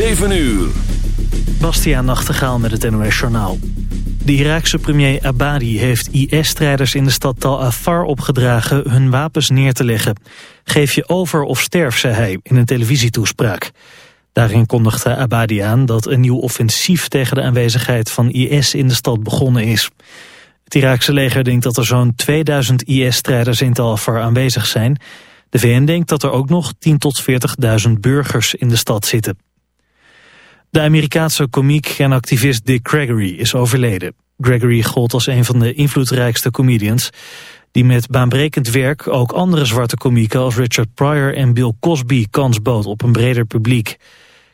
7 uur. Bastiaan Nachtegaal met het NOS Journaal. De Iraakse premier Abadi heeft IS-strijders in de stad Tal Afar opgedragen hun wapens neer te leggen. Geef je over of sterf, zei hij in een televisietoespraak. Daarin kondigde Abadi aan dat een nieuw offensief tegen de aanwezigheid van IS in de stad begonnen is. Het Iraakse leger denkt dat er zo'n 2000 IS-strijders in Tal Afar aanwezig zijn. De VN denkt dat er ook nog 10 tot 40.000 burgers in de stad zitten. De Amerikaanse komiek en activist Dick Gregory is overleden. Gregory gold als een van de invloedrijkste comedians... die met baanbrekend werk ook andere zwarte komieken... als Richard Pryor en Bill Cosby kans bood op een breder publiek.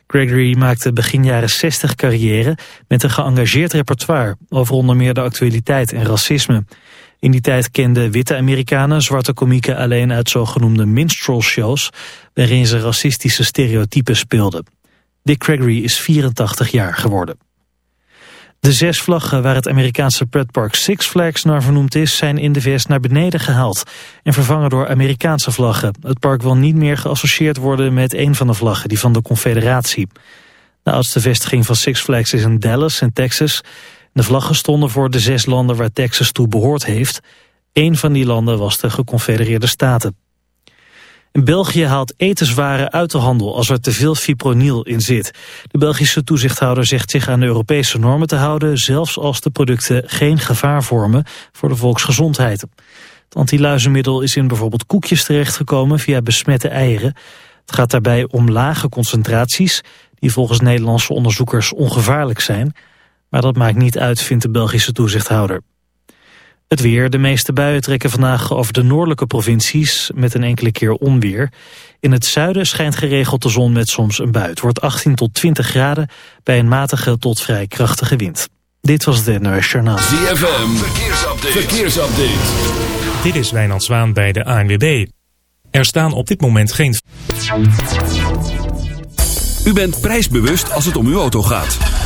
Gregory maakte begin jaren 60 carrière met een geëngageerd repertoire... over onder meer de actualiteit en racisme. In die tijd kenden witte Amerikanen zwarte komieken alleen uit zogenoemde minstrel shows... waarin ze racistische stereotypen speelden. Dick Gregory is 84 jaar geworden. De zes vlaggen waar het Amerikaanse pretpark Six Flags naar vernoemd is... zijn in de VS naar beneden gehaald en vervangen door Amerikaanse vlaggen. Het park wil niet meer geassocieerd worden met een van de vlaggen, die van de Confederatie. De oudste vestiging van Six Flags is in Dallas in Texas. De vlaggen stonden voor de zes landen waar Texas toe behoord heeft. Eén van die landen was de geconfedereerde staten. In België haalt etenswaren uit de handel als er te veel fipronil in zit. De Belgische toezichthouder zegt zich aan de Europese normen te houden... zelfs als de producten geen gevaar vormen voor de volksgezondheid. Het antiluizenmiddel is in bijvoorbeeld koekjes terechtgekomen via besmette eieren. Het gaat daarbij om lage concentraties... die volgens Nederlandse onderzoekers ongevaarlijk zijn... maar dat maakt niet uit, vindt de Belgische toezichthouder. Het weer. De meeste buien trekken vandaag over de noordelijke provincies met een enkele keer onweer. In het zuiden schijnt geregeld de zon met soms een bui. Het wordt 18 tot 20 graden bij een matige tot vrij krachtige wind. Dit was het NOS Journaal. ZFM. Verkeersupdate. Verkeersupdate. Dit is Wijnand Zwaan bij de ANWB. Er staan op dit moment geen... U bent prijsbewust als het om uw auto gaat.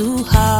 too hard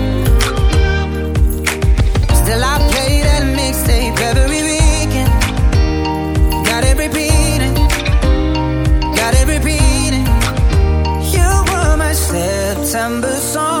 September song.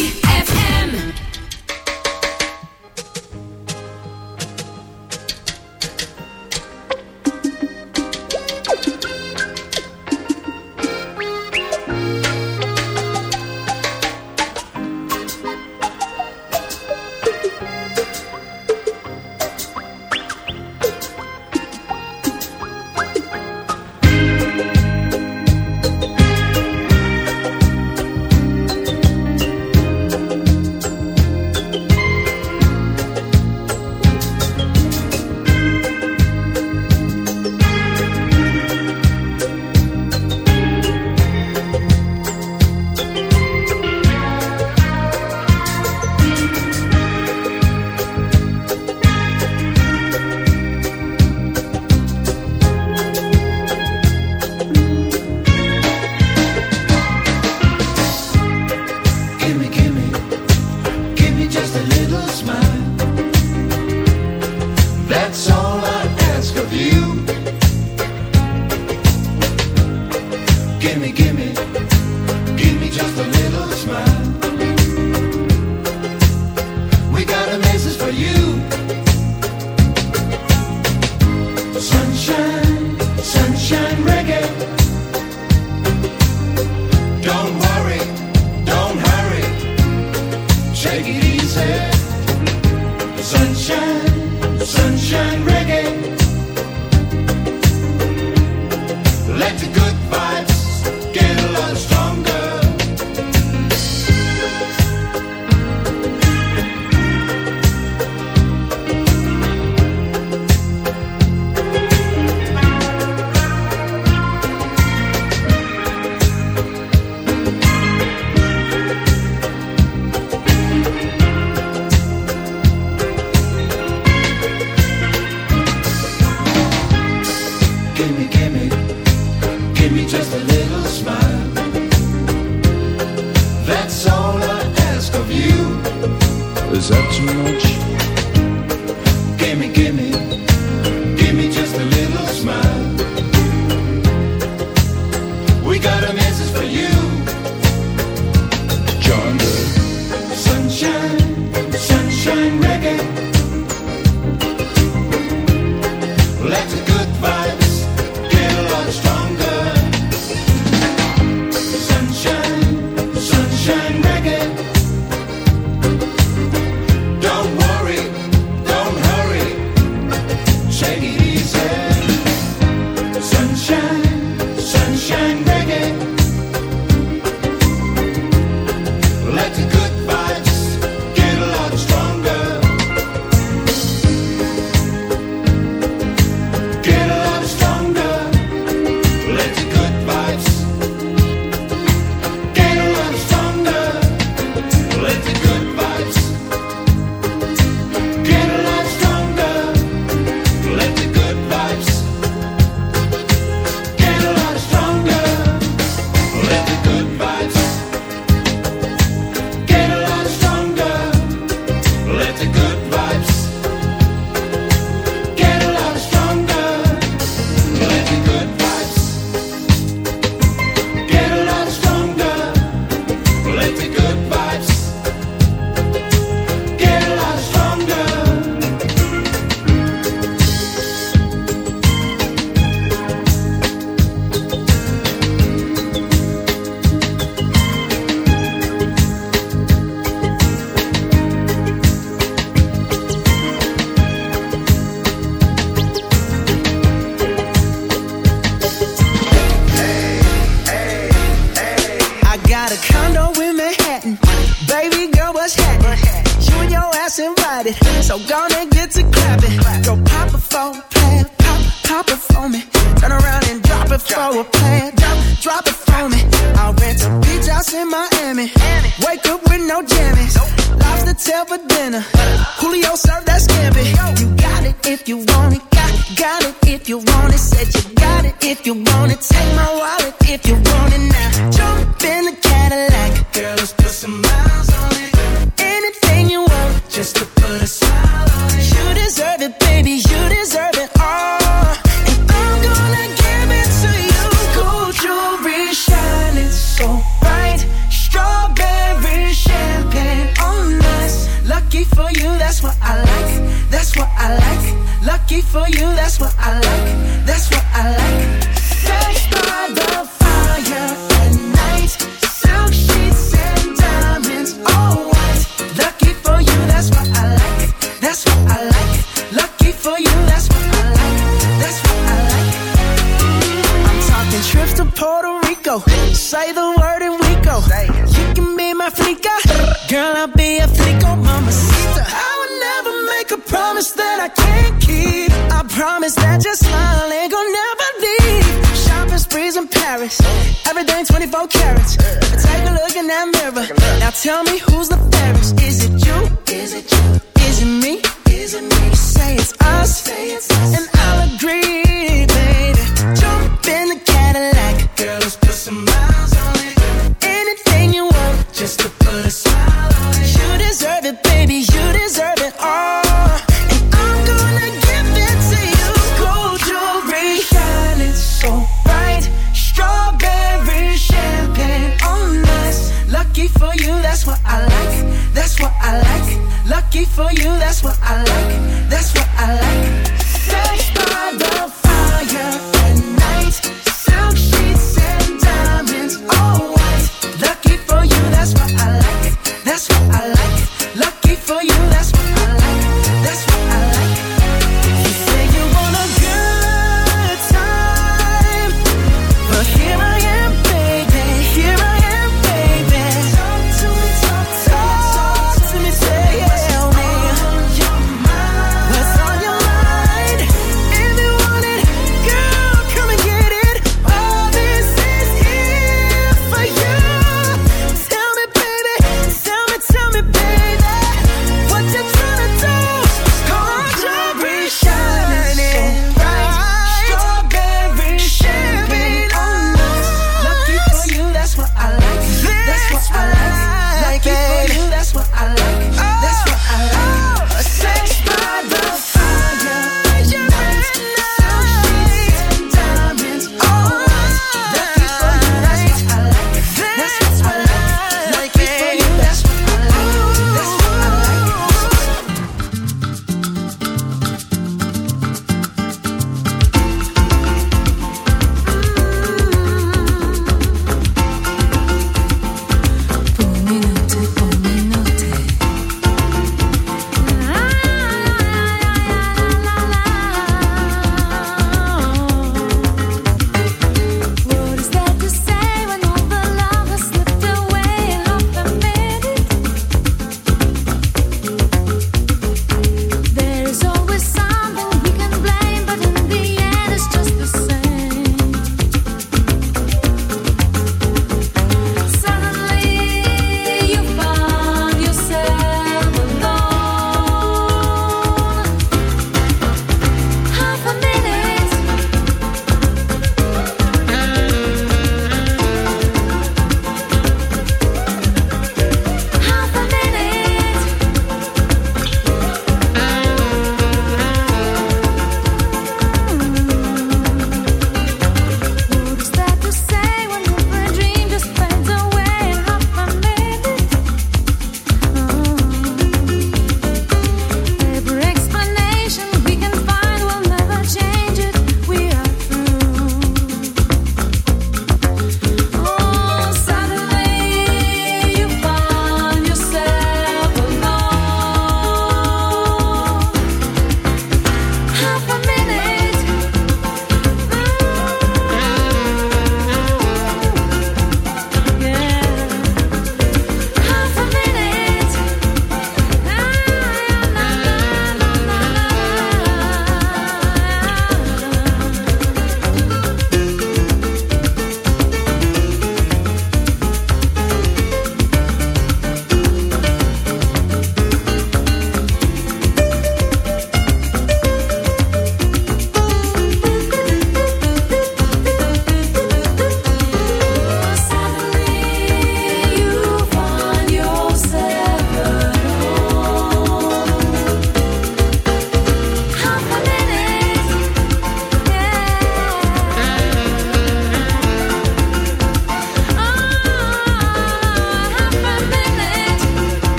Is that too much?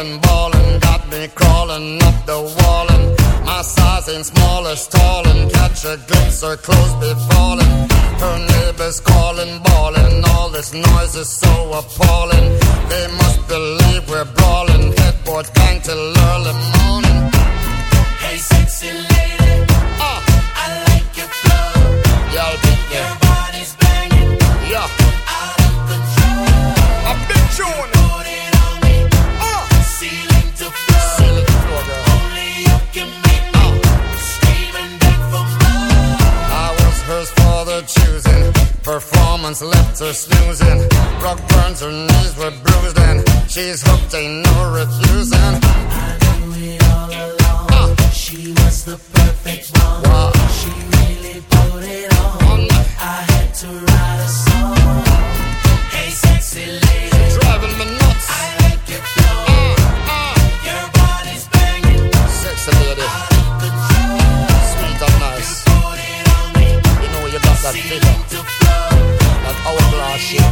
body's calling, ballin', got me crawling up the wall. And my size ain't small as tall. Catch a glimpse, her clothes be falling. Her neighbors calling, bawling. All this noise is so appalling. They must believe we're brawling. Headboard bang till early morning. Hey, sexy lady, Ah, I like your flow. y'all. Your body's banging, Yeah, out of control. a big tune. Performance left her snoozing. Rock burns, her knees were bruised, and she's hooked, ain't no refusing. Uh, She was the perfect one. wow. She really put it on. I had to write a song.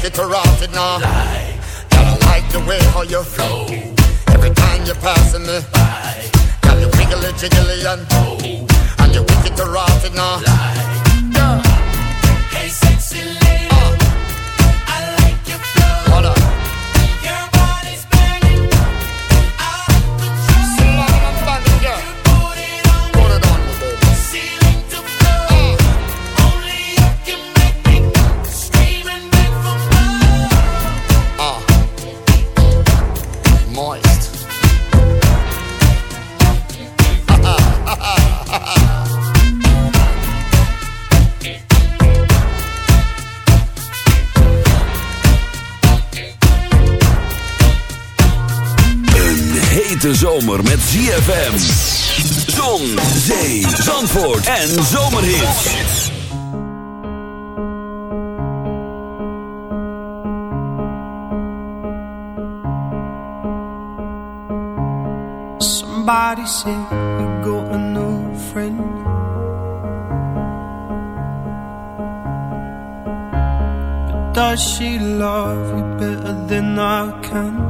You wicked to rot it now. Girl, I like the way how you flow. Every time you're passing me by. Girl, you wiggly jiggly and oh, and you're wicked to rot it now. Zomer met ZFM. Zon, zee, zandvoort en zomerhits. Somebody said you got a new friend. But does she love you better than I can?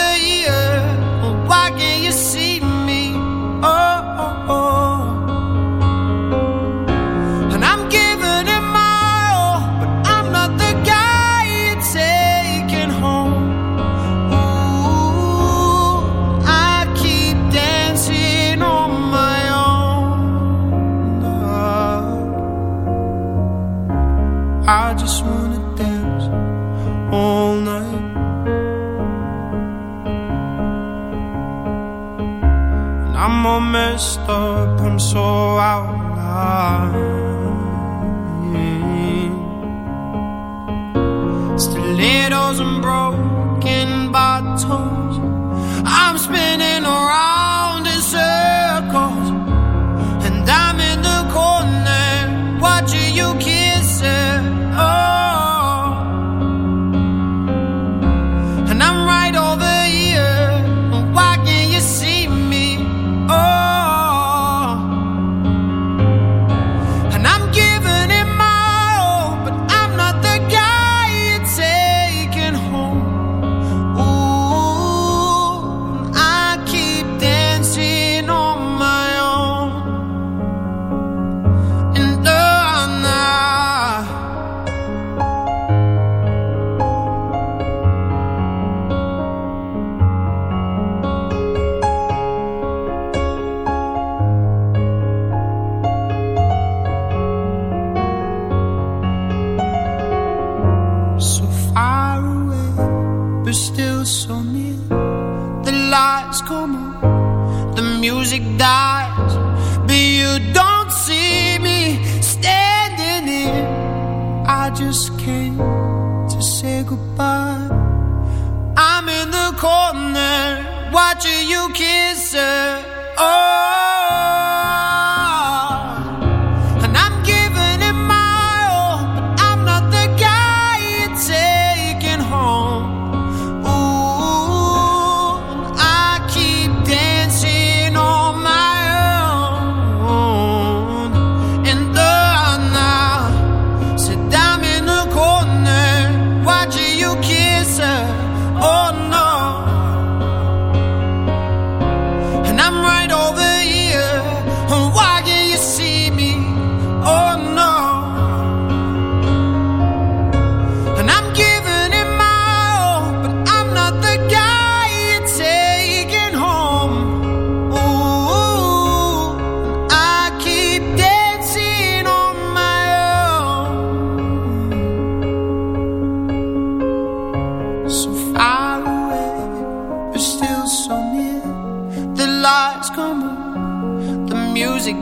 corner watching you kiss her.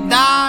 Music